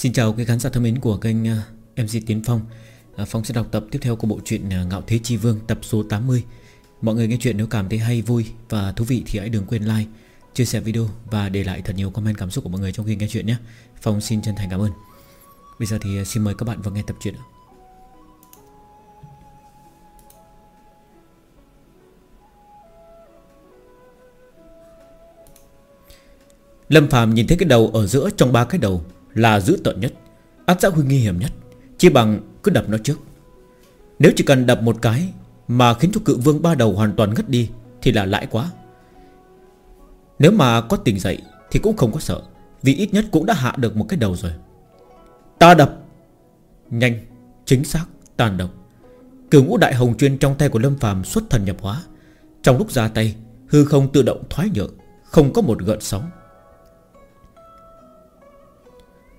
Xin chào quý khán giả thân mến của kênh à, MC Tiến Phong. À, Phong sẽ đọc tập tiếp theo của bộ truyện à, Ngạo Thế Chi Vương tập số 80 Mọi người nghe chuyện nếu cảm thấy hay, vui và thú vị thì hãy đừng quên like, chia sẻ video và để lại thật nhiều comment cảm xúc của mọi người trong khi nghe chuyện nhé. Phong xin chân thành cảm ơn. Bây giờ thì xin mời các bạn vào nghe tập truyện Lâm Phàm nhìn thấy cái đầu ở giữa trong ba cái đầu. Là dữ tợn nhất Ác xã huy nguy hiểm nhất Chỉ bằng cứ đập nó trước. Nếu chỉ cần đập một cái Mà khiến cho cự vương ba đầu hoàn toàn ngất đi Thì là lãi quá. Nếu mà có tỉnh dậy Thì cũng không có sợ Vì ít nhất cũng đã hạ được một cái đầu rồi. Ta đập Nhanh, chính xác, tàn độc. Cửu ngũ đại hồng chuyên trong tay của Lâm phàm xuất thần nhập hóa. Trong lúc ra tay Hư không tự động thoái nhượng Không có một gợn sóng.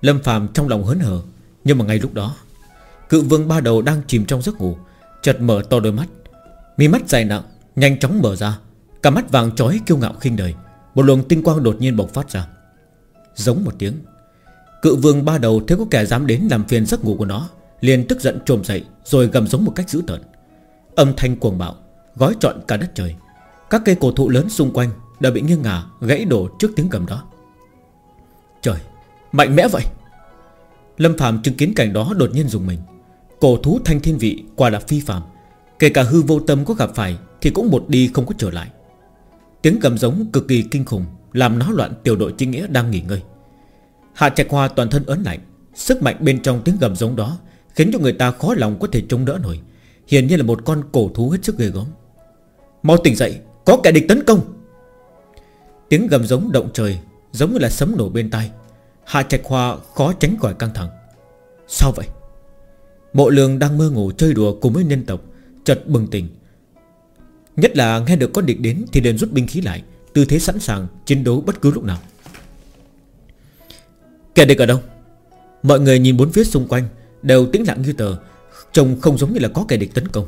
Lâm Phạm trong lòng hớn hở, Nhưng mà ngay lúc đó, Cự vương ba đầu đang chìm trong giấc ngủ, Chợt mở to đôi mắt. Mi mắt dài nặng, Nhanh chóng mở ra, Cả mắt vàng trói kiêu ngạo khinh đời, Một luồng tinh quang đột nhiên bộc phát ra. Giống một tiếng, Cự vương ba đầu thấy có kẻ dám đến làm phiền giấc ngủ của nó, liền tức giận trồm dậy, Rồi gầm giống một cách dữ tợn. Âm thanh cuồng bạo, Gói trọn cả đất trời. Các cây cổ thụ lớn xung quanh Đã bị nghiêng ngả, gãy đổ trước tiếng gầm đó. Mạnh mẽ vậy? Lâm Phạm chứng kiến cảnh đó đột nhiên dùng mình. Cổ thú thanh thiên vị quả là phi phạm Kể cả hư vô tâm có gặp phải Thì cũng một đi không có trở lại. Tiếng gầm giống cực kỳ kinh khủng, Làm náo loạn tiểu đội chính nghĩa đang nghỉ ngơi. Hạ Trạch Hoa toàn thân ớn lạnh, Sức mạnh bên trong tiếng gầm giống đó Khiến cho người ta khó lòng có thể chống đỡ nổi. Hiển nhiên là một con cổ thú hết sức ghê gớm. Mau tỉnh dậy, Có kẻ địch tấn công. Tiếng gầm giống động trời Giống như là sấm nổ bên tai. Hạ Trạch Hoa khó tránh khỏi căng thẳng. Sao vậy? Mộ lường đang mơ ngủ chơi đùa cùng với nhân tộc, Chợt bừng tỉnh. Nhất là nghe được có địch đến Thì liền rút binh khí lại, Tư thế sẵn sàng chiến đấu bất cứ lúc nào. Kẻ địch ở đâu? Mọi người nhìn bốn phía xung quanh, Đều tĩnh lặng như tờ, Trông không giống như là có kẻ địch tấn công.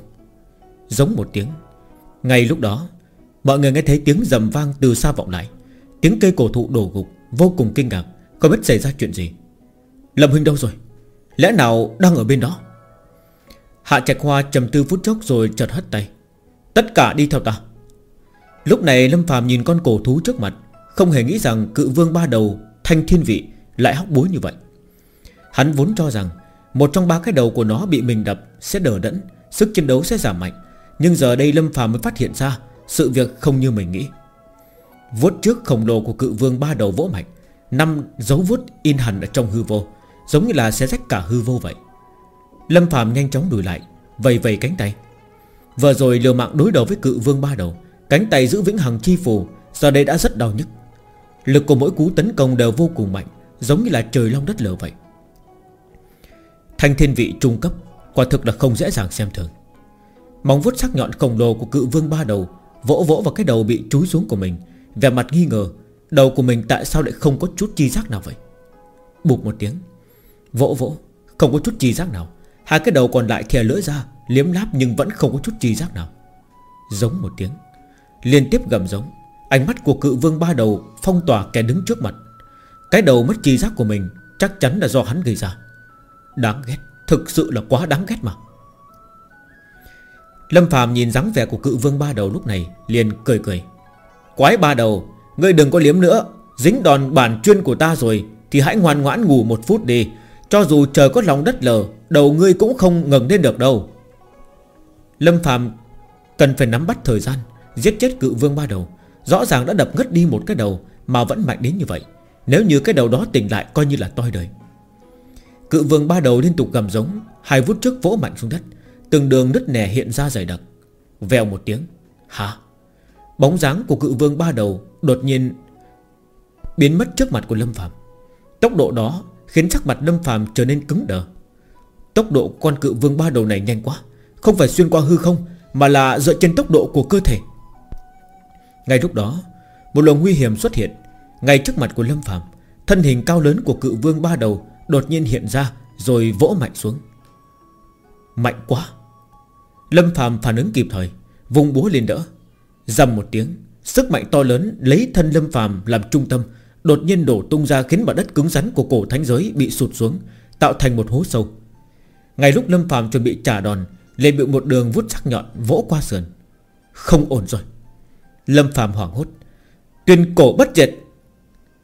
Giống một tiếng, Ngay lúc đó, Mọi người nghe thấy tiếng rầm vang từ xa vọng lại. Tiếng cây cổ thụ đổ gục, Vô cùng kinh ngạc có biết xảy ra chuyện gì? Lâm Huynh đâu rồi? Lẽ nào đang ở bên đó? Hạ Trạch Hoa trầm tư phút chốc rồi chợt hất tay. Tất cả đi theo ta. Lúc này Lâm Phàm nhìn con cổ thú trước mặt, Không hề nghĩ rằng cự vương ba đầu, Thanh thiên vị lại hóc búa như vậy. Hắn vốn cho rằng Một trong ba cái đầu của nó bị mình đập Sẽ đỡ đẫn, Sức chiến đấu sẽ giảm mạnh. Nhưng giờ đây Lâm Phàm mới phát hiện ra Sự việc không như mình nghĩ. Vuốt trước khổng lồ của cự vương ba đầu vỗ mạnh Năm dấu vuốt in hẳn ở trong hư vô, Giống như là sẽ rách cả hư vô vậy. Lâm Phạm nhanh chóng đùi lại Vầy vầy cánh tay. Vừa rồi liều mạng đối đầu với cự vương ba đầu, Cánh tay giữ vĩnh hằng chi phù, Giờ đây đã rất đau nhức. Lực của mỗi cú tấn công đều vô cùng mạnh, Giống như là trời long đất lở vậy. Thanh thiên vị trung cấp, Quả thực là không dễ dàng xem thường. Móng vuốt sắc nhọn khổng lồ của cự vương ba đầu Vỗ vỗ vào cái đầu bị chúi xuống của mình, Vẻ mặt nghi ngờ Đầu của mình tại sao lại không có chút chi giác nào vậy? Bụp một tiếng. Vỗ vỗ, Không có chút chi giác nào. Hai cái đầu còn lại thè lưỡi ra, Liếm láp nhưng vẫn không có chút chi giác nào. Giống một tiếng. Liên tiếp gầm giống. Ánh mắt của cự vương ba đầu Phong tỏa kẻ đứng trước mặt. Cái đầu mất chi giác của mình Chắc chắn là do hắn gây ra. Đáng ghét. Thực sự là quá đáng ghét mà. Lâm Phạm nhìn dáng vẻ của cự vương ba đầu lúc này, Liền cười cười. Quái ba đầu Ngươi đừng có liếm nữa. Dính đòn bản chuyên của ta rồi Thì hãy ngoan ngoãn ngủ một phút đi. Cho dù trời có lòng đất lở, Đầu ngươi cũng không ngừng lên được đâu. Lâm Phạm Cần phải nắm bắt thời gian Giết chết cự vương ba đầu. Rõ ràng đã đập ngất đi một cái đầu Mà vẫn mạnh đến như vậy. Nếu như cái đầu đó tỉnh lại coi như là toi đời. Cự vương ba đầu liên tục gầm giống Hai vút trước vỗ mạnh xuống đất. Từng đường nứt nẻ hiện ra dày đặc. Vèo một tiếng Hả Bóng dáng của cự vương ba đầu Đột nhiên Biến mất trước mặt của Lâm Phạm Tốc độ đó khiến sắc mặt Lâm Phạm trở nên cứng đờ. Tốc độ con cự vương ba đầu này nhanh quá, Không phải xuyên qua hư không, Mà là dựa trên tốc độ của cơ thể. Ngay lúc đó, Một luồng nguy hiểm xuất hiện Ngay trước mặt của Lâm Phạm Thân hình cao lớn của cự vương ba đầu Đột nhiên hiện ra Rồi vỗ mạnh xuống. Mạnh quá. Lâm Phạm phản ứng kịp thời, Vùng búa lên đỡ. Dầm một tiếng, Sức mạnh to lớn lấy thân Lâm Phàm làm trung tâm, Đột nhiên đổ tung ra khiến mặt đất cứng rắn của cổ thánh giới Bị sụt xuống, Tạo thành một hố sâu. Ngay lúc Lâm phàm chuẩn bị trả đòn, liền bị một đường vút sắc nhọn vỗ qua sườn. Không ổn rồi. Lâm phàm hoảng hốt. Tuyên cổ bất diệt.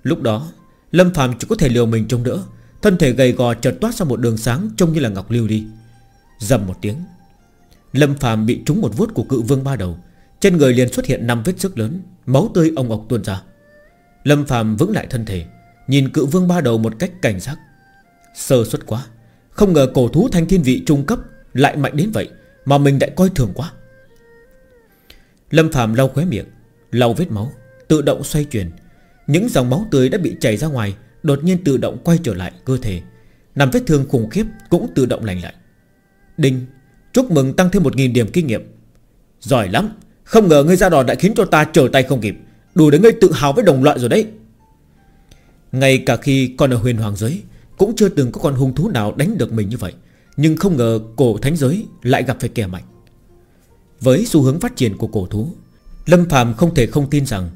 Lúc đó, Lâm phàm chỉ có thể liều mình trông đỡ, Thân thể gầy gò chợt toát ra một đường sáng Trông như là ngọc lưu đi. Dầm một tiếng, Lâm phàm bị trúng một vuốt của cự vương ba đầu trên người liền xuất hiện năm vết sức lớn, Máu tươi ông ọc tuôn ra. Lâm phàm vững lại thân thể, Nhìn cự vương ba đầu một cách cảnh giác. Sơ suất quá, Không ngờ cổ thú thanh thiên vị trung cấp Lại mạnh đến vậy Mà mình lại coi thường quá. Lâm phàm lau khóe miệng, Lau vết máu, Tự động xoay chuyển. Những dòng máu tươi đã bị chảy ra ngoài, Đột nhiên tự động quay trở lại cơ thể. Nằm vết thương khủng khiếp cũng tự động lành lại. Đinh, Chúc mừng tăng thêm 1.000 điểm kinh nghiệm. Giỏi lắm! Không ngờ ngươi ra đòn đã khiến cho ta trở tay không kịp. Đủ để ngươi tự hào với đồng loại rồi đấy. Ngay cả khi còn ở huyền hoàng giới, Cũng chưa từng có con hung thú nào đánh được mình như vậy. Nhưng không ngờ cổ thánh giới Lại gặp phải kẻ mạnh. Với xu hướng phát triển của cổ thú, Lâm phàm không thể không tin rằng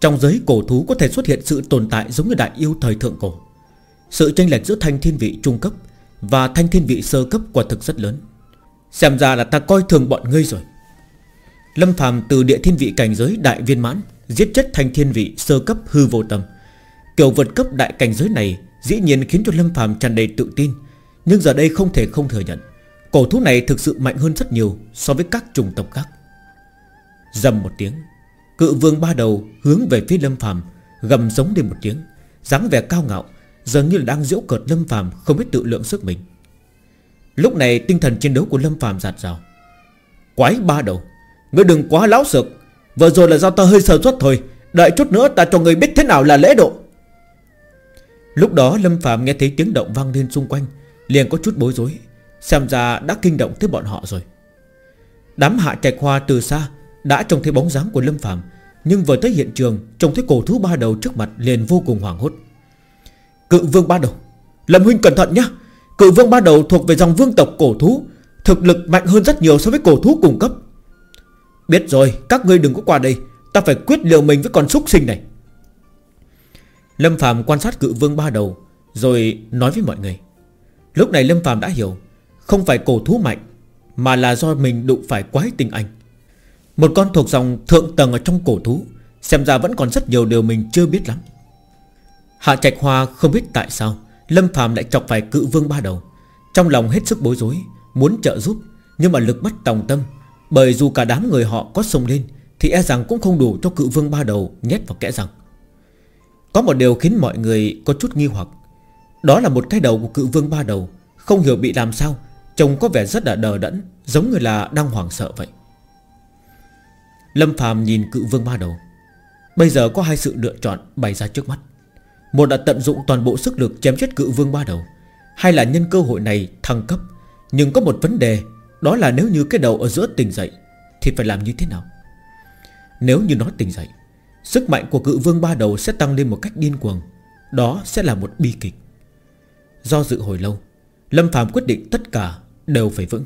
Trong giới cổ thú có thể xuất hiện sự tồn tại Giống như đại yêu thời thượng cổ. Sự tranh lệch giữa thanh thiên vị trung cấp Và thanh thiên vị sơ cấp quả thực rất lớn. Xem ra là ta coi thường bọn ngươi rồi. Lâm phàm từ địa thiên vị cảnh giới đại viên mãn, Giết chết thanh thiên vị sơ cấp hư vô tâm. Kiểu vượt cấp đại cảnh giới này Dĩ nhiên khiến cho Lâm phàm tràn đầy tự tin, Nhưng giờ đây không thể không thừa nhận, Cổ thú này thực sự mạnh hơn rất nhiều So với các chủng tộc khác. Dầm một tiếng, Cự vương ba đầu hướng về phía Lâm phàm, Gầm giống lên một tiếng, dáng vẻ cao ngạo, Dường như là đang giễu cợt Lâm phàm Không biết tự lượng sức mình. Lúc này tinh thần chiến đấu của Lâm phàm giạt rào Quái ba đầu Ngươi đừng quá láo sực. Vừa rồi là do ta hơi sơ suất thôi. Đợi chút nữa ta cho ngươi biết thế nào là lễ độ. Lúc đó Lâm Phạm nghe thấy tiếng động vang lên xung quanh, Liền có chút bối rối, Xem ra đã kinh động tới bọn họ rồi. Đám hạ trạch hoa từ xa Đã trông thấy bóng dáng của Lâm Phạm Nhưng vừa tới hiện trường, Trông thấy cổ thú ba đầu trước mặt liền vô cùng hoảng hốt. Cự vương ba đầu, Lâm huynh cẩn thận nhé Cự vương ba đầu thuộc về dòng vương tộc cổ thú, Thực lực mạnh hơn rất nhiều so với cổ thú cùng cấp. Biết rồi, các ngươi đừng có qua đây. Ta phải quyết liều mình với con súc sinh này. Lâm Phạm quan sát cự vương ba đầu, Rồi nói với mọi người. Lúc này Lâm Phạm đã hiểu, Không phải cổ thú mạnh, Mà là do mình đụng phải quái tình anh. Một con thuộc dòng thượng tầng ở trong cổ thú, Xem ra vẫn còn rất nhiều điều mình chưa biết lắm. Hạ Trạch Hoa không biết tại sao, Lâm Phạm lại chọc phải cự vương ba đầu. Trong lòng hết sức bối rối, Muốn trợ giúp, Nhưng mà lực bất tòng tâm bởi dù cả đám người họ có sông lên, Thì e rằng cũng không đủ cho cự vương ba đầu Nhét vào kẽ răng. Có một điều khiến mọi người có chút nghi hoặc. Đó là một cái đầu của cự vương ba đầu, Không hiểu bị làm sao, Trông có vẻ rất là đờ đẫn, Giống như là đang hoảng sợ vậy. Lâm phàm nhìn cự vương ba đầu. Bây giờ có hai sự lựa chọn bày ra trước mắt. Một là tận dụng toàn bộ sức lực chém chết cự vương ba đầu, Hai là nhân cơ hội này thăng cấp. Nhưng có một vấn đề đó là nếu như cái đầu ở giữa tỉnh dậy, Thì phải làm như thế nào? Nếu như nó tỉnh dậy, Sức mạnh của cự vương ba đầu sẽ tăng lên một cách điên cuồng. Đó sẽ là một bi kịch. Do dự hồi lâu, Lâm Phạm quyết định tất cả đều phải vững.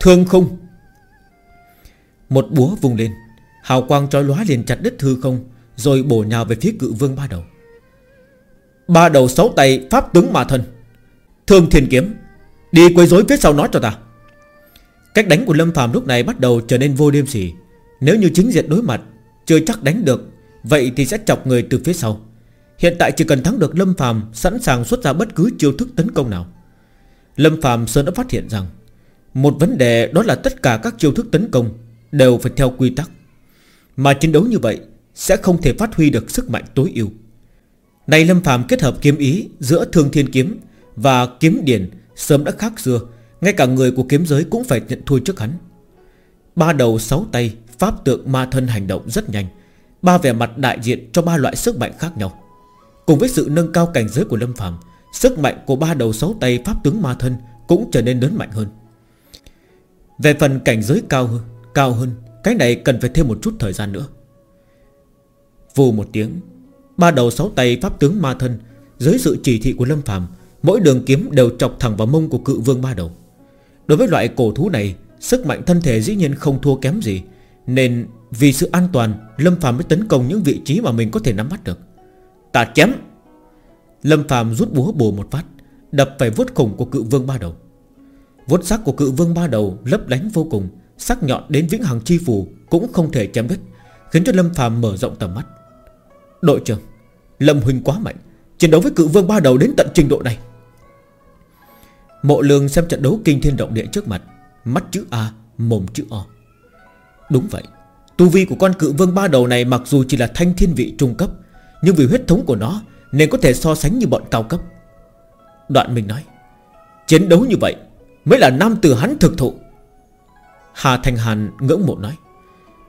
Thương không Một búa vung lên, Hào quang trói lóa liền chặt đứt hư không, Rồi bổ nhào về phía cự vương ba đầu. Ba đầu sáu tay Pháp tướng mà thân Thương thiên kiếm, Đi quấy rối phía sau nó cho ta. Cách đánh của Lâm Phạm lúc này bắt đầu trở nên vô đêm xỉ Nếu như chính diện đối mặt, Chưa chắc đánh được, Vậy thì sẽ chọc người từ phía sau. Hiện tại chỉ cần thắng được Lâm Phạm Sẵn sàng xuất ra bất cứ chiêu thức tấn công nào. Lâm Phạm sớm đã phát hiện rằng, Một vấn đề đó là tất cả các chiêu thức tấn công Đều phải theo quy tắc. Mà chiến đấu như vậy Sẽ không thể phát huy được sức mạnh tối ưu. Này Lâm Phạm kết hợp kiếm ý Giữa thương thiên kiếm Và kiếm điển Sớm đã khác xưa ngay cả người của kiếm giới cũng phải nhận thua trước hắn. Ba đầu sáu tay, Pháp tượng ma thân hành động rất nhanh, Ba vẻ mặt đại diện cho ba loại sức mạnh khác nhau. Cùng với sự nâng cao cảnh giới của Lâm Phạm Sức mạnh của ba đầu sáu tay Pháp tướng ma thân Cũng trở nên lớn mạnh hơn. Về phần cảnh giới cao hơn Cao hơn, Cái này cần phải thêm một chút thời gian nữa. Vù một tiếng, Ba đầu sáu tay Pháp tướng ma thân, Dưới sự chỉ thị của Lâm Phạm Mỗi đường kiếm đều chọc thẳng vào mông của cự vương ba đầu. Đối với loại cổ thú này, Sức mạnh thân thể dĩ nhiên không thua kém gì, Nên vì sự an toàn, Lâm Phạm mới tấn công những vị trí mà mình có thể nắm bắt được. Ta chém! Lâm phàm rút búa bổ một phát, Đập phải vuốt khủng của cự vương ba đầu. Vuốt sắc của cự vương ba đầu lấp lánh vô cùng, Sắc nhọn đến vĩnh hằng chi phù Cũng không thể chém đứt, Khiến cho Lâm phàm mở rộng tầm mắt. Đội trưởng, Lâm Huynh quá mạnh, Chiến đấu với cự vương ba đầu đến tận trình độ này. Mộ lương xem trận đấu kinh thiên động địa trước mặt, Mắt chữ A, Mồm chữ O. Đúng vậy, Tu vi của con cự vương ba đầu này Mặc dù chỉ là thanh thiên vị trung cấp, Nhưng vì huyết thống của nó Nên có thể so sánh như bọn cao cấp. Đoạn mình nói, Chiến đấu như vậy Mới là nam tử hắn thực thụ. Hà Thành Hàn ngưỡng mộ nói,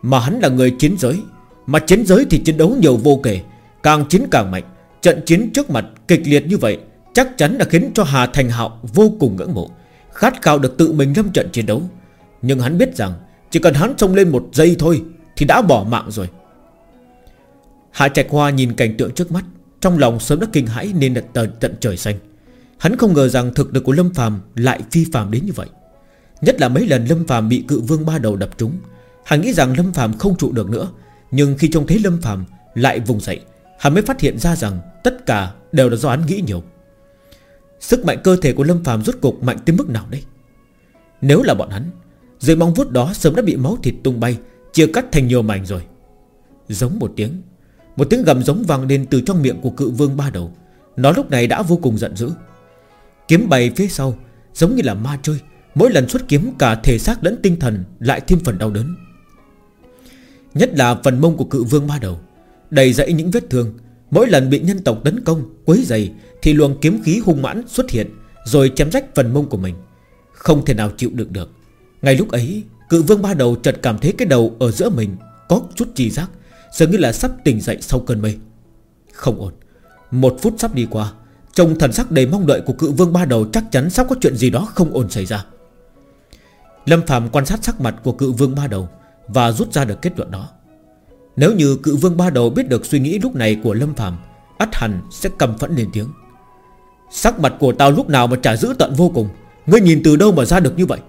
Mà hắn là người chiến giới, Mà chiến giới thì chiến đấu nhiều vô kể, Càng chiến càng mạnh, Trận chiến trước mặt kịch liệt như vậy Chắc chắn đã khiến cho Hà Thành Hạo vô cùng ngưỡng mộ Khát khao được tự mình lâm trận chiến đấu. Nhưng hắn biết rằng Chỉ cần hắn trông lên một giây thôi Thì đã bỏ mạng rồi. Hạ Trạch Hoa nhìn cảnh tượng trước mắt Trong lòng sớm đã kinh hãi nên đặt tận, tận trời xanh. Hắn không ngờ rằng thực lực của Lâm Phàm lại phi phàm đến như vậy. Nhất là mấy lần Lâm Phàm bị cự vương ba đầu đập trúng Hắn nghĩ rằng Lâm Phàm không trụ được nữa. Nhưng khi trông thấy Lâm Phàm lại vùng dậy Hắn mới phát hiện ra rằng Tất cả đều là do hắn nghĩ nhiều. Sức mạnh cơ thể của Lâm Phàm rốt cục mạnh tới mức nào đây? Nếu là bọn hắn, Dưới mong vuốt đó sớm đã bị máu thịt tung bay, Chia cắt thành nhiều mảnh rồi. Giống một tiếng Một tiếng gầm giống vang lên từ trong miệng của cự vương ba đầu. Nó lúc này đã vô cùng giận dữ. Kiếm bay phía sau, Giống như là ma chơi, Mỗi lần xuất kiếm cả thể xác lẫn tinh thần Lại thêm phần đau đớn. Nhất là phần mông của cự vương ba đầu, Đầy dẫy những vết thương Mỗi lần bị nhân tộc tấn công, Quấy dày Thì luồng kiếm khí hung mãn xuất hiện, Rồi chém rách phần mông của mình. Không thể nào chịu đựng được. Ngay lúc ấy, Cự vương ba đầu chợt cảm thấy cái đầu ở giữa mình Có chút trì giác, Dường như là sắp tỉnh dậy sau cơn mây. Không ổn. Một phút sắp đi qua Trong thần sắc đầy mong đợi của cự vương ba đầu Chắc chắn sắp có chuyện gì đó không ổn xảy ra. Lâm Phạm quan sát sắc mặt của cự vương ba đầu Và rút ra được kết luận đó. Nếu như cự vương ba đầu biết được suy nghĩ lúc này của Lâm Phạm ắt hẳn sẽ cầm phẫn lên tiếng. Sắc mặt của tao lúc nào mà trả giữ tận vô cùng, Ngươi nhìn từ đâu mà ra được như vậy?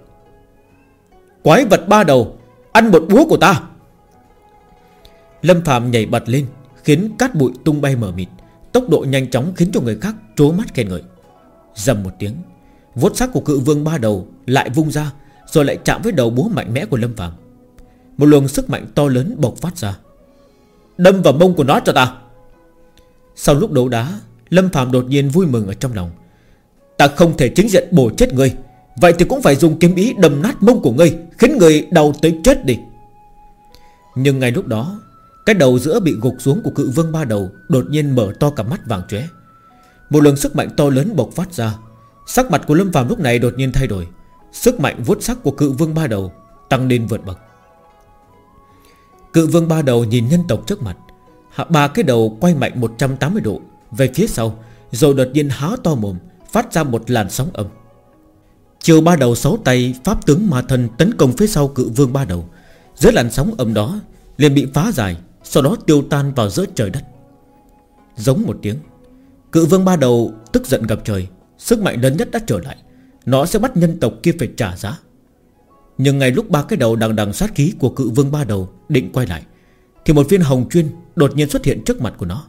Quái vật ba đầu, Ăn một búa của ta. Lâm Phạm nhảy bật lên, Khiến cát bụi tung bay mở mịt, Tốc độ nhanh chóng khiến cho người khác trố mắt khen ngợi. Dầm một tiếng, Vốt sắc của cự vương ba đầu lại vung ra, Rồi lại chạm với đầu búa mạnh mẽ của Lâm Phạm Một luồng sức mạnh to lớn bộc phát ra Đâm vào mông của nó cho ta. Sau lúc đấu đá, Lâm Phạm đột nhiên vui mừng ở trong lòng. Ta không thể chính diện bổ chết ngươi, Vậy thì cũng phải dùng kiếm ý đâm nát mông của ngươi, Khiến người đau tới chết đi. Nhưng ngay lúc đó, Cái đầu giữa bị gục xuống của cự vương ba đầu Đột nhiên mở to cả mắt vàng chóe Một lần sức mạnh to lớn bộc phát ra. Sắc mặt của Lâm Phạm lúc này đột nhiên thay đổi. Sức mạnh vuốt sắc của cự vương ba đầu Tăng lên vượt bậc. Cự vương ba đầu nhìn nhân tộc trước mặt. Hạ Ba cái đầu quay mạnh 180 độ Về phía sau, Rồi đột nhiên há to mồm, Phát ra một làn sóng âm. Chiều ba đầu sáu tay Pháp tướng ma thần tấn công phía sau cự vương ba đầu. Dưới làn sóng âm đó, liền bị phá giải, Sau đó tiêu tan vào giữa trời đất. Giống một tiếng, Cự vương ba đầu tức giận gặp trời, Sức mạnh lớn nhất đã trở lại. Nó sẽ bắt nhân tộc kia phải trả giá. Nhưng ngay lúc ba cái đầu đằng đằng sát khí Của cự vương ba đầu định quay lại, Thì một viên hồng chuyên đột nhiên xuất hiện trước mặt của nó.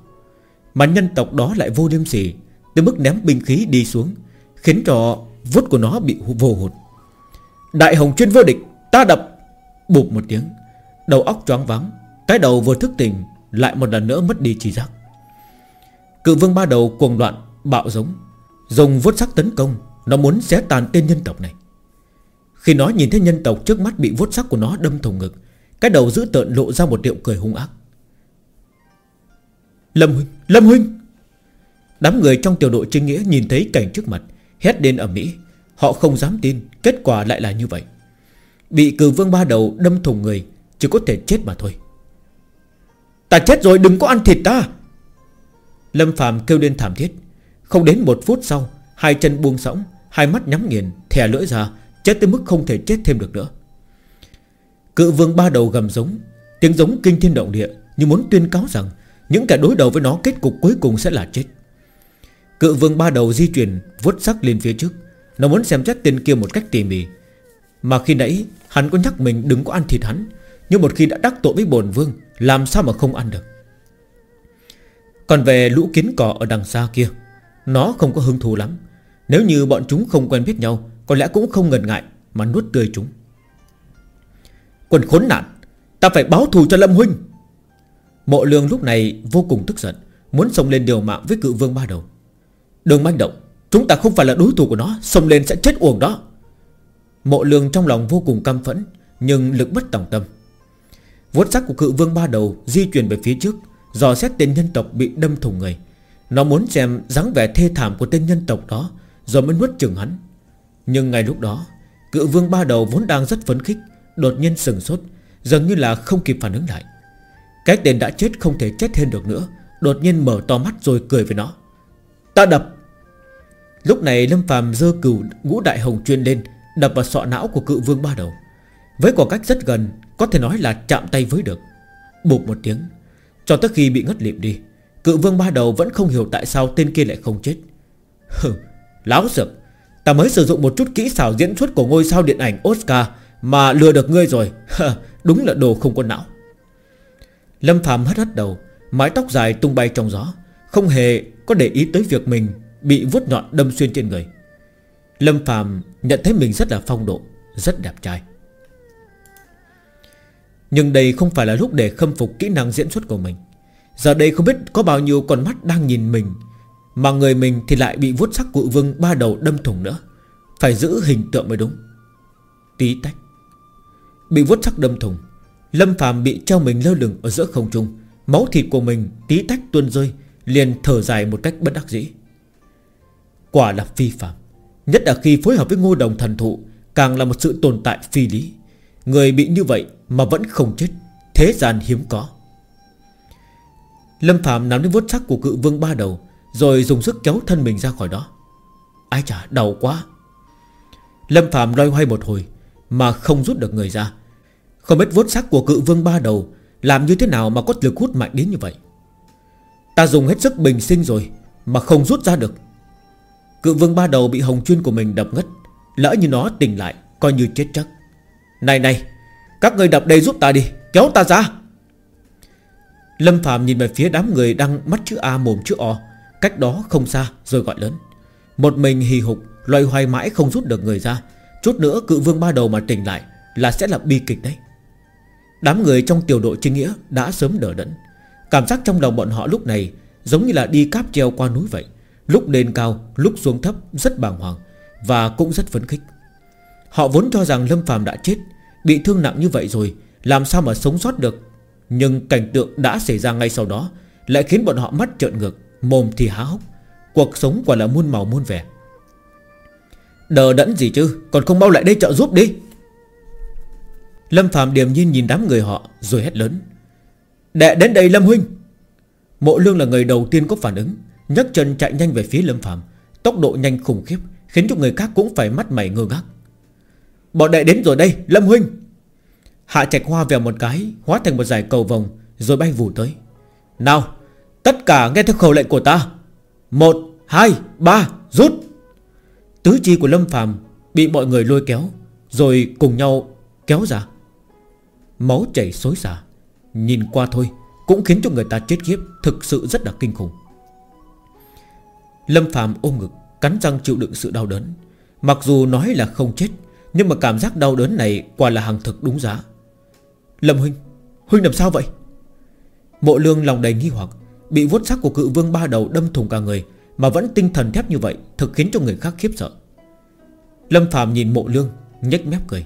Mà nhân tộc đó lại vô liêm sỉ, Tới mức ném binh khí đi xuống, Khiến cho vút của nó bị vô hụt. Đại hồng chuyên vô địch, Ta đập! Bụp một tiếng, Đầu óc choáng vắng Cái đầu vừa thức tỉnh Lại một lần nữa mất đi trí giác. Cự vương ba đầu cuồng loạn, Bạo giống, Dùng vuốt sắc tấn công, Nó muốn xé tàn tên nhân tộc này. Khi nó nhìn thấy nhân tộc trước mắt bị vuốt sắc của nó đâm thùng ngực, Cái đầu giữ tợn lộ ra một điệu cười hung ác. Lâm Huynh Lâm Huynh! Đám người trong tiểu đội trinh nghĩa nhìn thấy cảnh trước mặt, Hét lên ở Mỹ Họ không dám tin, Kết quả lại là như vậy. Bị cử vương ba đầu đâm thùng người, Chỉ có thể chết mà thôi. Ta chết rồi, đừng có ăn thịt ta! Lâm Phạm kêu lên thảm thiết. Không đến một phút sau, Hai chân buông sõng, Hai mắt nhắm nghiền, Thè lưỡi ra Chết tới mức không thể chết thêm được nữa. Cự vương ba đầu gầm giống, Tiếng giống kinh thiên động địa Như muốn tuyên cáo rằng Những kẻ đối đầu với nó kết cục cuối cùng sẽ là chết. Cự vương ba đầu di chuyển, vuốt sắc lên phía trước. Nó muốn xem xét tên kia một cách tỉ mỉ. Mà khi nãy, Hắn có nhắc mình đừng có ăn thịt hắn, Nhưng một khi đã đắc tội với bồn vương, Làm sao mà không ăn được? Còn về lũ kiến cỏ ở đằng xa kia, Nó không có hứng thú lắm. Nếu như bọn chúng không quen biết nhau có lẽ cũng không ngần ngại Mà nuốt tươi chúng. Quần khốn nạn, Ta phải báo thù cho Lâm Huynh. Mộ lương lúc này vô cùng tức giận, Muốn xông lên điều mạng với cự vương ba đầu. Đừng manh động, Chúng ta không phải là đối thủ của nó, Xông lên sẽ chết uổng đó. Mộ lương trong lòng vô cùng căm phẫn, Nhưng lực bất tòng tâm. Vuốt sắc của cự vương ba đầu Di chuyển về phía trước, Dò xét tên nhân tộc bị đâm thủng người. Nó muốn xem dáng vẻ thê thảm của tên nhân tộc đó, Rồi mới nuốt chừng hắn. Nhưng ngay lúc đó, Cự vương ba đầu vốn đang rất phấn khích, Đột nhiên sừng sốt, Dường như là không kịp phản ứng lại. Cái tên đã chết không thể chết thêm được nữa, Đột nhiên mở to mắt rồi cười với nó. Ta đập! Lúc này Lâm phàm dơ cửu ngũ đại hồng chuyên lên, Đập vào sọ não của cự vương ba đầu. Với khoảng cách rất gần, Có thể nói là chạm tay với được. Bụp một tiếng, Cho tới khi bị ngất liệm đi, Cự vương ba đầu vẫn không hiểu tại sao tên kia lại không chết. Hừ, Láo sập Ta mới sử dụng một chút kỹ xảo diễn xuất của ngôi sao điện ảnh Oscar Mà lừa được ngươi rồi. Đúng là đồ không có não Lâm Phạm hất hất đầu, Mái tóc dài tung bay trong gió, Không hề có để ý tới việc mình Bị vuốt nhọn đâm xuyên trên người. Lâm Phạm nhận thấy mình rất là phong độ, Rất đẹp trai. Nhưng đây không phải là lúc để khâm phục kỹ năng diễn xuất của mình. Giờ đây không biết có bao nhiêu con mắt đang nhìn mình mà người mình thì lại bị vuốt sắc cụ vương ba đầu đâm thủng nữa. Phải giữ hình tượng mới đúng. Tí tách. Bị vuốt sắc đâm thủng, Lâm Phạm bị treo mình lơ lửng ở giữa không trung. Máu thịt của mình tí tách tuôn rơi, Liền thở dài một cách bất đắc dĩ. Quả là phi phạm. Nhất là khi phối hợp với ngô đồng thần thụ, Càng là một sự tồn tại phi lý. Người bị như vậy mà vẫn không chết, Thế gian hiếm có. Lâm Phạm nắm đến vuốt sắc của cự vương ba đầu rồi dùng sức kéo thân mình ra khỏi đó. Ai chả đau quá. Lâm Phạm loay hoay một hồi Mà không rút được người ra. Không biết vốt sắc của cự vương ba đầu Làm như thế nào mà có lực hút mạnh đến như vậy. Ta dùng hết sức bình sinh rồi Mà không rút ra được. Cự vương ba đầu bị hồng chuyên của mình đập ngất, Lỡ như nó tỉnh lại, Coi như chết chắc. Này này, Các người đập đây giúp ta đi, Kéo ta ra. Lâm Phạm nhìn về phía đám người đang mắt chữ A mồm chữ O. Cách đó không xa rồi gọi lớn. Một mình hì hục, Loay hoay mãi không rút được người ra. Chút nữa cự vương ba đầu mà tỉnh lại Là sẽ là bi kịch đấy. Đám người trong tiểu đội chính nghĩa đã sớm đỡ đẫn. Cảm giác trong lòng bọn họ lúc này Giống như là đi cáp treo qua núi vậy. Lúc lên cao, lúc xuống thấp Rất bàng hoàng Và cũng rất phấn khích. Họ vốn cho rằng Lâm phàm đã chết, Bị thương nặng như vậy rồi, Làm sao mà sống sót được? Nhưng cảnh tượng đã xảy ra ngay sau đó Lại khiến bọn họ mắt trợn ngược. Mồm thì há hốc, Cuộc sống quả là muôn màu muôn vẻ. Đờ đẫn gì chứ? Còn không mau lại đây trợ giúp đi. Lâm Phạm điềm nhiên nhìn đám người họ, Rồi hét lớn. Đệ đến đây Lâm Huynh. Mộ lương là người đầu tiên có phản ứng, nhấc chân chạy nhanh về phía Lâm Phạm Tốc độ nhanh khủng khiếp, Khiến cho người khác cũng phải mắt mày ngơ ngác. Bọn đệ đến rồi đây, Lâm Huynh. Hạ trạch hoa vèo một cái, Hóa thành một giải cầu vòng Rồi bay vù tới. Nào Tất cả nghe theo khẩu lệnh của ta. Một, Hai, Ba, Rút. Tứ chi của Lâm Phàm Bị mọi người lôi kéo, Rồi cùng nhau kéo ra. Máu chảy xối xả, Nhìn qua thôi, Cũng khiến cho người ta chết khiếp, Thực sự rất là kinh khủng. Lâm phàm ôm ngực, Cắn răng chịu đựng sự đau đớn. Mặc dù nói là không chết, Nhưng mà cảm giác đau đớn này Quả là hàng thực đúng giá. Lâm Huynh Huynh làm sao vậy? Mộ lương lòng đầy nghi hoặc Bị vuốt sắc của cự vương ba đầu đâm thủng cả người, Mà vẫn tinh thần thép như vậy, Thực khiến cho người khác khiếp sợ. Lâm Phạm nhìn mộ lương, nhếch mép cười.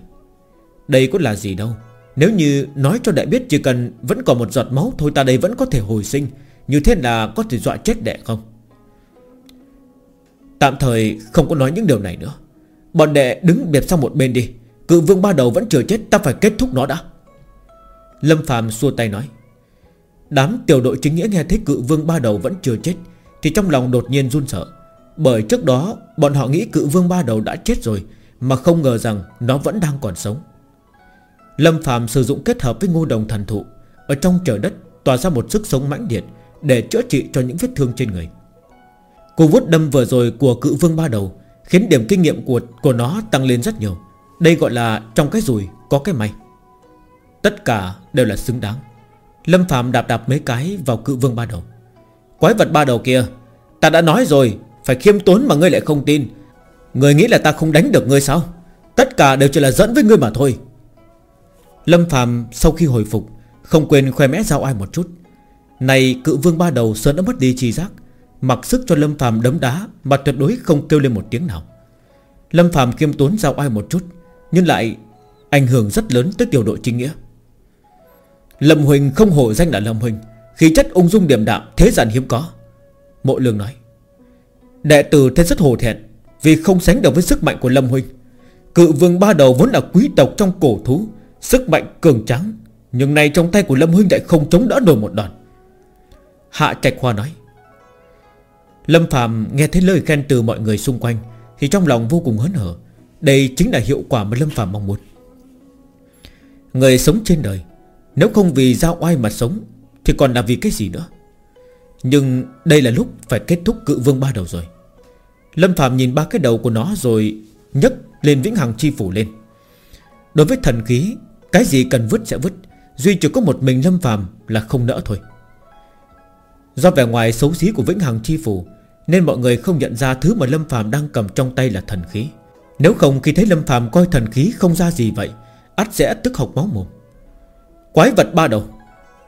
Đây có là gì đâu, Nếu như nói cho đại biết chỉ cần Vẫn còn một giọt máu, thôi ta đây vẫn có thể hồi sinh, Như thế là có thể dọa chết đệ không? Tạm thời không có nói những điều này nữa. Bọn đệ đứng bẹp sang một bên đi, Cự vương ba đầu vẫn chưa chết, Ta phải kết thúc nó đã. Lâm Phạm xua tay nói. Đám tiểu đội chính nghĩa nghe thấy cự vương ba đầu vẫn chưa chết, Thì trong lòng đột nhiên run sợ. Bởi trước đó, bọn họ nghĩ cự vương ba đầu đã chết rồi, Mà không ngờ rằng nó vẫn đang còn sống. Lâm Phạm sử dụng kết hợp với ngô đồng thần thụ. Ở trong trời đất, tỏa ra một sức sống mãnh liệt Để chữa trị cho những vết thương trên người. Cô vút đâm vừa rồi của cự vương ba đầu Khiến điểm kinh nghiệm của của nó tăng lên rất nhiều. Đây gọi là trong cái rùi có cái may. Tất cả đều là xứng đáng. Lâm Phạm đạp đạp mấy cái vào cự vương ba đầu. Quái vật ba đầu kia, Ta đã nói rồi, Phải khiêm tốn mà ngươi lại không tin. Ngươi nghĩ là ta không đánh được ngươi sao? Tất cả đều chỉ là dẫn với ngươi mà thôi. Lâm Phạm sau khi hồi phục, Không quên khoe mẽ giao ai một chút. Này, cự vương ba đầu sớm đã mất đi chi giác. Mặc sức cho Lâm Phạm đấm đá Mà tuyệt đối không kêu lên một tiếng nào. Lâm Phạm khiêm tốn giao ai một chút, Nhưng lại ảnh hưởng rất lớn tới tiểu đội chính nghĩa. Lâm Huỳnh không hổ danh là Lâm Huỳnh. Khí chất ung dung điềm đạm, Thế gian hiếm có. Mộ lương nói, Đệ tử thế rất hồ thẹn, Vì không sánh được với sức mạnh của Lâm Huỳnh. Cự vương ba đầu vốn là quý tộc trong cổ thú, Sức mạnh cường trắng Nhưng nay trong tay của Lâm Huỳnh lại không chống đỡ nổi một đòn. Hạ Trạch Hoa nói, Lâm Phạm nghe thấy lời khen từ mọi người xung quanh, Thì trong lòng vô cùng hớn hở. Đây chính là hiệu quả mà Lâm Phạm mong muốn. Người sống trên đời nếu không vì giao oai mà sống, Thì còn là vì cái gì nữa? Nhưng đây là lúc phải kết thúc cự vương ba đầu rồi. Lâm Phạm nhìn ba cái đầu của nó rồi nhấc lên vĩnh hằng chi phủ lên. Đối với thần khí, Cái gì cần vứt sẽ vứt, Duy chỉ có một mình Lâm Phạm là không nỡ thôi. Do vẻ ngoài xấu xí của vĩnh hằng chi phủ, Nên mọi người không nhận ra thứ mà Lâm Phạm đang cầm trong tay là thần khí. Nếu không, khi thấy Lâm Phạm coi thần khí không ra gì vậy, ắt sẽ tức học máu mồm. Quái vật ba đầu.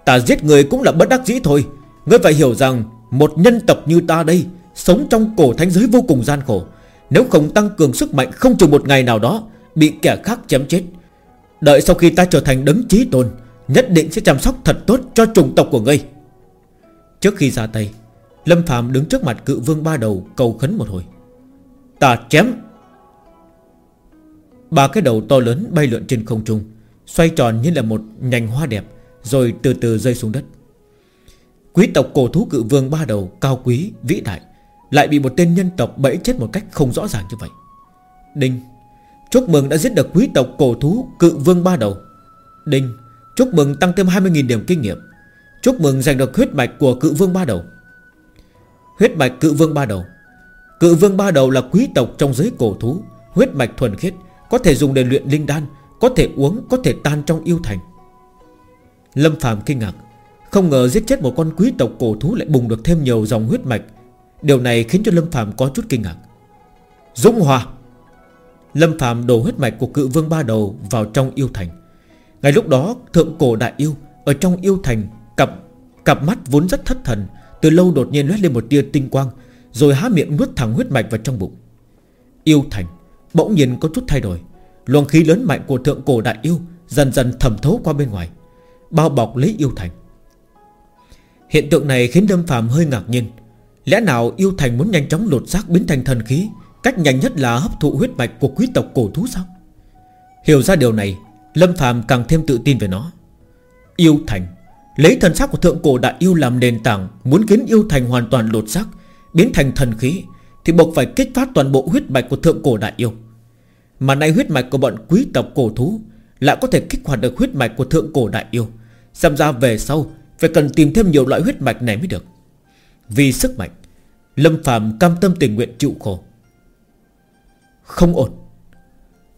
Ta giết người cũng là bất đắc dĩ thôi. Ngươi phải hiểu rằng Một nhân tộc như ta đây Sống trong cổ thánh giới vô cùng gian khổ. Nếu không tăng cường sức mạnh không chừng một ngày nào đó, Bị kẻ khác chém chết. Đợi sau khi ta trở thành đấng trí tôn, Nhất định sẽ chăm sóc thật tốt cho chủng tộc của ngươi. Trước khi ra tay, Lâm Phạm đứng trước mặt cự vương ba đầu, Cầu khấn một hồi. Ta chém. Ba cái đầu to lớn bay lượn trên không trung Xoay tròn như là một nhành hoa đẹp Rồi từ từ rơi xuống đất. Quý tộc cổ thú cự vương ba đầu Cao quý, vĩ đại Lại bị một tên nhân tộc bẫy chết một cách không rõ ràng như vậy. Đinh Chúc mừng đã giết được quý tộc cổ thú Cự vương ba đầu. Đinh Chúc mừng tăng thêm 20.000 điểm kinh nghiệm. Chúc mừng giành được huyết mạch của cự vương ba đầu. Huyết mạch cự vương ba đầu. Cự vương ba đầu là quý tộc trong giới cổ thú Huyết mạch thuần khiết Có thể dùng để luyện linh đan có thể uống, có thể tan trong yêu thành. Lâm phàm kinh ngạc Không ngờ giết chết một con quý tộc cổ thú Lại bùng được thêm nhiều dòng huyết mạch. Điều này khiến cho Lâm phàm có chút kinh ngạc. Dũng Hòa! Lâm phàm đổ huyết mạch của cự vương ba đầu Vào trong yêu thành. Ngay lúc đó thượng cổ đại yêu Ở trong yêu thành Cặp cặp mắt vốn rất thất thần Từ lâu đột nhiên lóe lên một tia tinh quang Rồi há miệng nuốt thẳng huyết mạch vào trong bụng. Yêu thành Bỗng nhiên có chút thay đổi. Luồng khí lớn mạnh của thượng cổ đại yêu Dần dần thẩm thấu qua bên ngoài, Bao bọc lấy yêu thành. Hiện tượng này khiến Lâm phàm hơi ngạc nhiên. Lẽ nào yêu thành muốn nhanh chóng lột xác biến thành thần khí, Cách nhanh nhất là hấp thụ huyết mạch của quý tộc cổ thú sao? Hiểu ra điều này, Lâm phàm càng thêm tự tin về nó. Yêu thành, Lấy thần sắc của thượng cổ đại yêu làm nền tảng, Muốn khiến yêu thành hoàn toàn lột xác, Biến thành thần khí, Thì buộc phải kích phát toàn bộ huyết mạch của thượng cổ đại yêu. Mà nay huyết mạch của bọn quý tộc cổ thú Lại có thể kích hoạt được huyết mạch của thượng cổ đại yêu. Xem ra về sau, Phải cần tìm thêm nhiều loại huyết mạch này mới được. Vì sức mạnh, Lâm phàm cam tâm tình nguyện chịu khổ. Không ổn.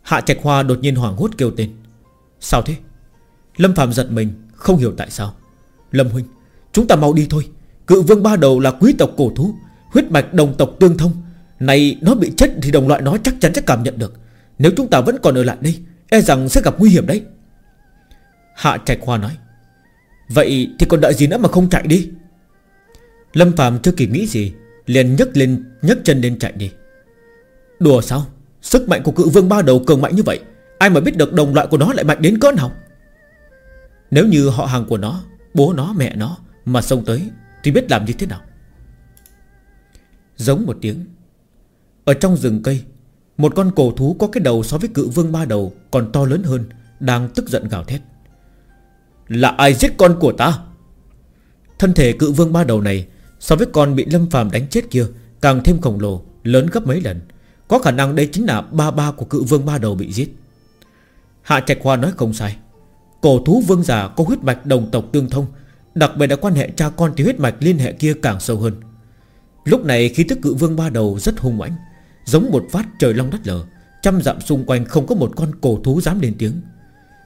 Hạ Trạch Hoa đột nhiên hoảng hốt kêu tên. Sao thế? Lâm phàm giật mình, Không hiểu tại sao. Lâm Huynh, Chúng ta mau đi thôi. Cự vương ba đầu là quý tộc cổ thú, Huyết mạch đồng tộc tương thông. Này, nó bị chết thì đồng loại nó chắc chắn sẽ cảm nhận được. Nếu chúng ta vẫn còn ở lại đây E rằng sẽ gặp nguy hiểm đấy. Hạ Trạch Hoa nói, Vậy thì còn đợi gì nữa mà không chạy đi? Lâm Phạm chưa kịp nghĩ gì, Liền nhấc lên, nhấc chân lên chạy đi. Đùa sao? Sức mạnh của cự vương ba đầu cường mạnh như vậy, Ai mà biết được đồng loại của nó lại mạnh đến cỡ nào? Nếu như họ hàng của nó, Bố nó, mẹ nó Mà xông tới, Thì biết làm như thế nào? Giống một tiếng, Ở trong rừng cây một con cổ thú có cái đầu so với cự vương ba đầu, Còn to lớn hơn, Đang tức giận gào thét. Là ai giết con của ta? Thân thể cự vương ba đầu này, So với con bị lâm phàm đánh chết kia, Càng thêm khổng lồ, Lớn gấp mấy lần. Có khả năng đây chính là ba ba của cự vương ba đầu bị giết. Hạ Trạch Hoa nói không sai. Cổ thú vương giả có huyết mạch đồng tộc tương thông, Đặc biệt là quan hệ cha con thì huyết mạch liên hệ kia càng sâu hơn. Lúc này khí thức cự vương ba đầu rất hung mãnh Giống một phát trời long đất lở Trăm dặm xung quanh không có một con cổ thú dám lên tiếng.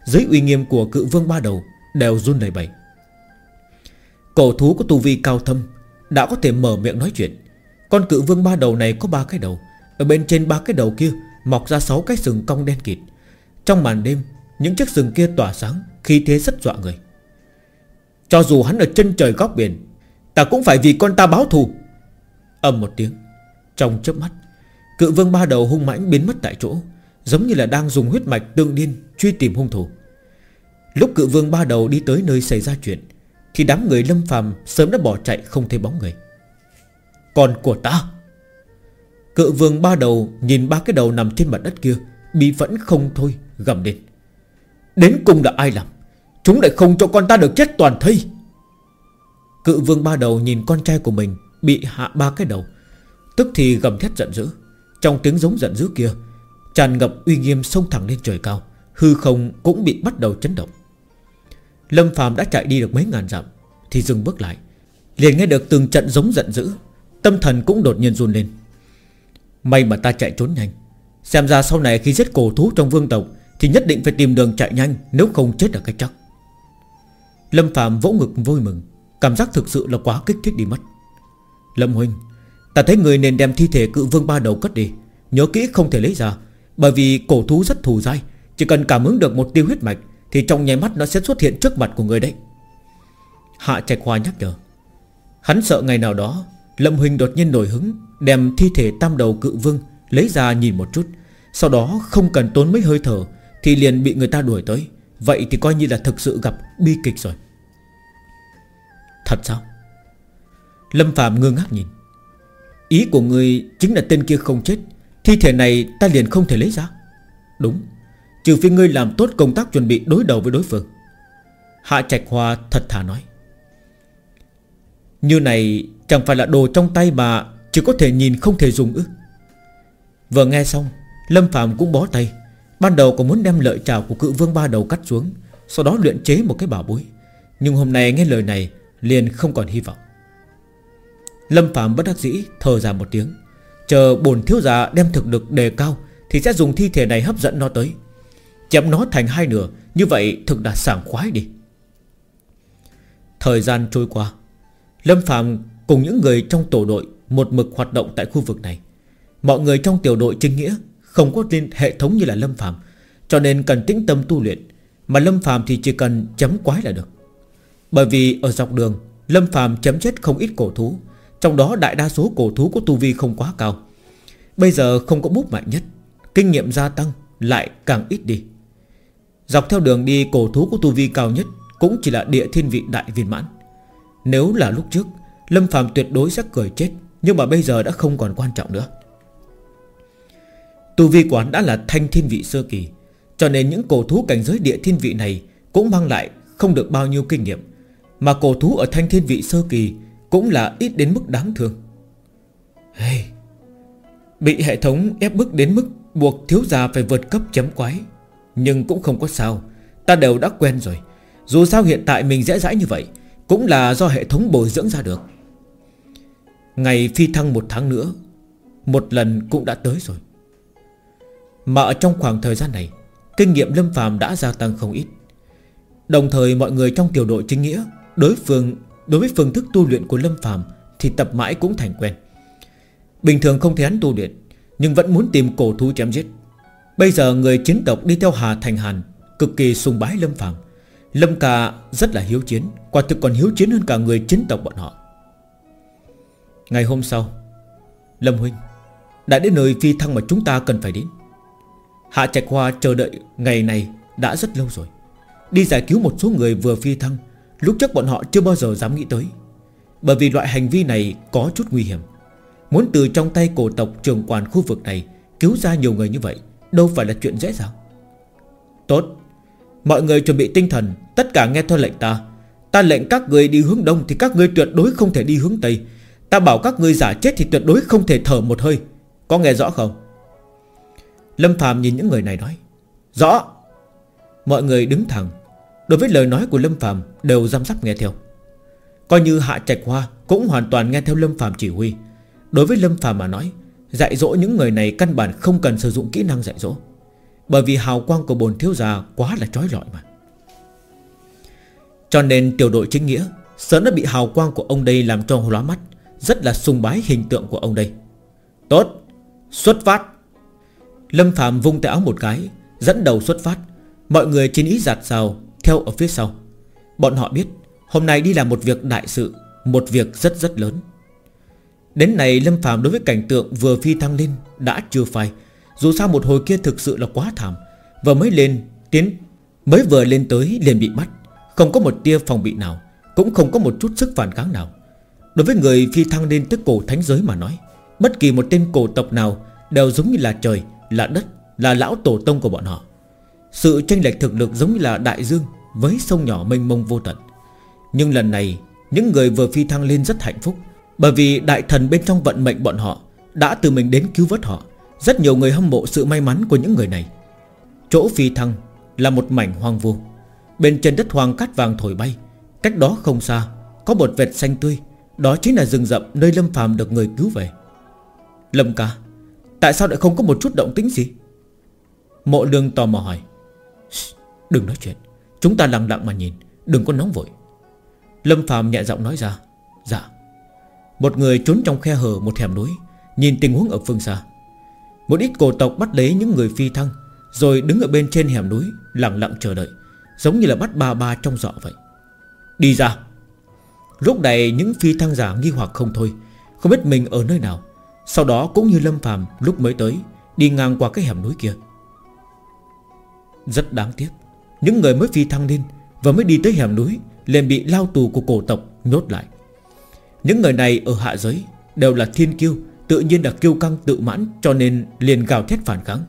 Dưới uy nghiêm của cự vương ba đầu, Đều run đầy bẩy. Cổ thú có tu vi cao thâm, Đã có thể mở miệng nói chuyện. Con cự vương ba đầu này có ba cái đầu, Ở bên trên ba cái đầu kia Mọc ra sáu cái sừng cong đen kịt. Trong màn đêm, Những chiếc sừng kia tỏa sáng Khi thế rất dọa người. Cho dù hắn ở chân trời góc biển, Ta cũng phải vì con ta báo thù. Âm một tiếng, Trong chớp mắt Cự vương ba đầu hung mãnh biến mất tại chỗ, Giống như là đang dùng huyết mạch tương điên Truy tìm hung thủ. Lúc cự vương ba đầu đi tới nơi xảy ra chuyện, Thì đám người lâm phàm sớm đã bỏ chạy không thấy bóng người. Còn của ta! Cự vương ba đầu Nhìn ba cái đầu nằm trên mặt đất kia Bị vẫn không thôi, gầm lên. Đến cùng là ai làm? Chúng lại không cho con ta được chết toàn thây! Cự vương ba đầu nhìn con trai của mình Bị hạ ba cái đầu, Tức thì gầm thét giận dữ. Trong tiếng giống giận dữ kia, Tràn ngập uy nghiêm sông thẳng lên trời cao, Hư không cũng bị bắt đầu chấn động. Lâm phàm đã chạy đi được mấy ngàn dặm Thì dừng bước lại, Liền nghe được từng trận giống giận dữ, Tâm thần cũng đột nhiên run lên. May mà ta chạy trốn nhanh, Xem ra sau này khi giết cổ thú trong vương tộc Thì nhất định phải tìm đường chạy nhanh, Nếu không chết là cái chắc. Lâm phàm vỗ ngực vui mừng, Cảm giác thực sự là quá kích thích đi mất. Lâm Huynh Ta thấy người nên đem thi thể cự vương ba đầu cất đi. Nhớ kỹ không thể lấy ra, Bởi vì cổ thú rất thù dai. Chỉ cần cảm ứng được một tiêu huyết mạch, Thì trong nháy mắt nó sẽ xuất hiện trước mặt của người đấy. Hạ Trạch Hoa nhắc nhở. Hắn sợ ngày nào đó, Lâm huỳnh đột nhiên nổi hứng, Đem thi thể tam đầu cự vương Lấy ra nhìn một chút. Sau đó không cần tốn mấy hơi thở, Thì liền bị người ta đuổi tới. Vậy thì coi như là thực sự gặp bi kịch rồi. Thật sao? Lâm Phạm ngơ ngác nhìn. Ý của người chính là tên kia không chết, Thi thể này ta liền không thể lấy ra. Đúng, Trừ phi ngươi làm tốt công tác chuẩn bị đối đầu với đối phương. Hạ Trạch Hoa thật thà nói. Như này, chẳng phải là đồ trong tay mà Chỉ có thể nhìn không thể dùng ư? Vừa nghe xong, Lâm Phạm cũng bó tay, Ban đầu còn muốn đem lợi trào của cự vương ba đầu cắt xuống, Sau đó luyện chế một cái bảo bối. Nhưng hôm nay nghe lời này, Liền không còn hy vọng. Lâm Phạm bất đắc dĩ thở ra một tiếng. Chờ bồn thiếu gia đem thực lực đề cao Thì sẽ dùng thi thể này hấp dẫn nó tới. Chém nó thành hai nửa, Như vậy thực đã sảng khoái đi. Thời gian trôi qua, Lâm Phạm cùng những người trong tổ đội Một mực hoạt động tại khu vực này. Mọi người trong tiểu đội chính nghĩa Không có liên hệ thống như là Lâm Phạm, Cho nên cần tĩnh tâm tu luyện, Mà Lâm Phạm thì chỉ cần chấm quái là được. Bởi vì ở dọc đường, Lâm Phạm chấm chết không ít cổ thú trong đó đại đa số cổ thú có tu vi không quá cao. Bây giờ không có bút mạnh nhất, Kinh nghiệm gia tăng lại càng ít đi. Dọc theo đường đi, cổ thú có tu vi cao nhất Cũng chỉ là địa thiên vị đại viên mãn. Nếu là lúc trước, Lâm Phạm tuyệt đối sẽ cười chết, Nhưng mà bây giờ đã không còn quan trọng nữa. Tu vi quán đã là thanh thiên vị sơ kỳ, Cho nên những cổ thú cảnh giới địa thiên vị này Cũng mang lại không được bao nhiêu kinh nghiệm. Mà cổ thú ở thanh thiên vị sơ kỳ cũng là ít đến mức đáng thương. Hey, Bị hệ thống ép bức đến mức Buộc thiếu gia phải vượt cấp chấm quái. Nhưng cũng không có sao Ta đều đã quen rồi. Dù sao hiện tại mình dễ dãi như vậy Cũng là do hệ thống bồi dưỡng ra được. Ngày phi thăng một tháng nữa Một lần cũng đã tới rồi. Mà ở trong khoảng thời gian này Kinh nghiệm Lâm phàm đã gia tăng không ít. Đồng thời mọi người trong tiểu đội chính nghĩa Đối phương Đối với phương thức tu luyện của Lâm phàm Thì tập mãi cũng thành quen. Bình thường không thể hắn tu luyện, Nhưng vẫn muốn tìm cổ thú chém giết. Bây giờ người chiến tộc đi theo Hà Thành Hàn, Cực kỳ sùng bái Lâm phàm. Lâm ca rất là hiếu chiến, Quả thực còn hiếu chiến hơn cả người chiến tộc bọn họ. Ngày hôm sau, Lâm Huynh Đã đến nơi phi thăng mà chúng ta cần phải đến. Hạ Trạch Hoa chờ đợi ngày này Đã rất lâu rồi. Đi giải cứu một số người vừa phi thăng Lúc trước bọn họ chưa bao giờ dám nghĩ tới. Bởi vì loại hành vi này có chút nguy hiểm. Muốn từ trong tay cổ tộc trường quản khu vực này Cứu ra nhiều người như vậy, Đâu phải là chuyện dễ dàng. Tốt. Mọi người chuẩn bị tinh thần, Tất cả nghe theo lệnh ta. Ta lệnh các người đi hướng đông Thì các người tuyệt đối không thể đi hướng tây. Ta bảo các người giả chết thì tuyệt đối không thể thở một hơi. Có nghe rõ không? Lâm Phạm nhìn những người này nói. Rõ. Mọi người đứng thẳng. Đối với lời nói của Lâm Phạm Đều giam sắp nghe theo. Coi như Hạ Trạch Hoa Cũng hoàn toàn nghe theo Lâm Phạm chỉ huy. Đối với Lâm Phạm mà nói, Dạy dỗ những người này căn bản không cần sử dụng kỹ năng dạy dỗ. Bởi vì hào quang của bồn thiếu gia Quá là trói lọi mà. Cho nên tiểu đội chính nghĩa, Sớm đã bị hào quang của ông đây làm cho lóa mắt, Rất là sùng bái hình tượng của ông đây. Tốt, Xuất phát. Lâm Phạm vung tay áo một cái, Dẫn đầu xuất phát. Mọi người chín ý giạt rào theo ở phía sau Bọn họ biết Hôm nay đi làm một việc đại sự Một việc rất rất lớn. Đến này Lâm Phạm đối với cảnh tượng vừa phi thăng lên Đã chưa phai. Dù sao một hồi kia thực sự là quá thảm. Vừa mới lên tiến Mới vừa lên tới liền bị bắt. Không có một tia phòng bị nào Cũng không có một chút sức phản kháng nào. Đối với người phi thăng lên tới cổ thánh giới mà nói Bất kỳ một tên cổ tộc nào Đều giống như là trời, là đất Là lão tổ tông của bọn họ. Sự tranh lệch thực lực giống như là đại dương với sông nhỏ mênh mông vô tận. Nhưng lần này, Những người vừa phi thăng lên rất hạnh phúc, Bởi vì đại thần bên trong vận mệnh bọn họ Đã từ mình đến cứu vớt họ. Rất nhiều người hâm mộ sự may mắn của những người này. Chỗ phi thăng Là một mảnh hoang vu. Bên trên đất hoang cát vàng thổi bay. Cách đó không xa, Có một vệt xanh tươi. Đó chính là rừng rậm nơi Lâm phàm được người cứu về. Lâm ca, Tại sao lại không có một chút động tĩnh gì? Mộ lương tò mò hỏi. Đừng nói chuyện. Chúng ta lặng lặng mà nhìn, Đừng có nóng vội. Lâm Phạm nhẹ giọng nói ra Dạ. Một người trốn trong khe hở một hẻm núi, Nhìn tình huống ở phương xa. Một ít cổ tộc bắt lấy những người phi thăng, Rồi đứng ở bên trên hẻm núi, Lặng lặng chờ đợi, Giống như là bắt ba ba trong dọ vậy. Đi ra. Lúc này những phi thăng giả nghi hoặc không thôi, Không biết mình ở nơi nào. Sau đó cũng như Lâm phàm lúc mới tới, Đi ngang qua cái hẻm núi kia. Rất đáng tiếc. Những người mới phi thăng lên Và mới đi tới hẻm núi liền bị lao tù của cổ tộc nhốt lại. Những người này ở hạ giới Đều là thiên kiêu, Tự nhiên là kiêu căng tự mãn Cho nên liền gào thét phản kháng.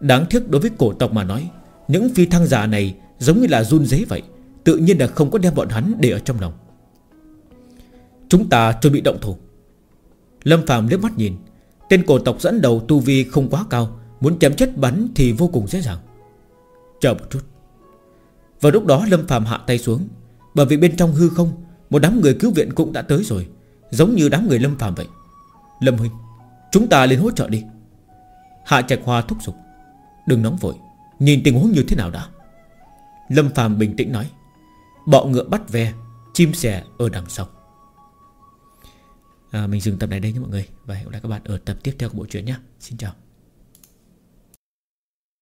Đáng tiếc đối với cổ tộc mà nói, Những phi thăng giả này Giống như là run dế vậy, Tự nhiên là không có đem bọn hắn để ở trong lòng. Chúng ta chuẩn bị động thủ. Lâm Phạm liếc mắt nhìn, Tên cổ tộc dẫn đầu tu vi không quá cao, Muốn chém chết bắn thì vô cùng dễ dàng. Chờ một chút. Vào lúc đó Lâm Phạm hạ tay xuống. Bởi vì bên trong hư không Một đám người cứu viện cũng đã tới rồi Giống như đám người Lâm Phạm vậy. Lâm Huynh Chúng ta lên hỗ trợ đi. Hạ Trạch Hoa thúc giục. Đừng nóng vội Nhìn tình huống như thế nào đã. Lâm Phạm bình tĩnh nói. Bọ ngựa bắt ve Chim sẻ ở đằng sau. À, Mình dừng tập này đây nhé mọi người. Và hẹn gặp lại các bạn ở tập tiếp theo của bộ truyện nhé. Xin chào.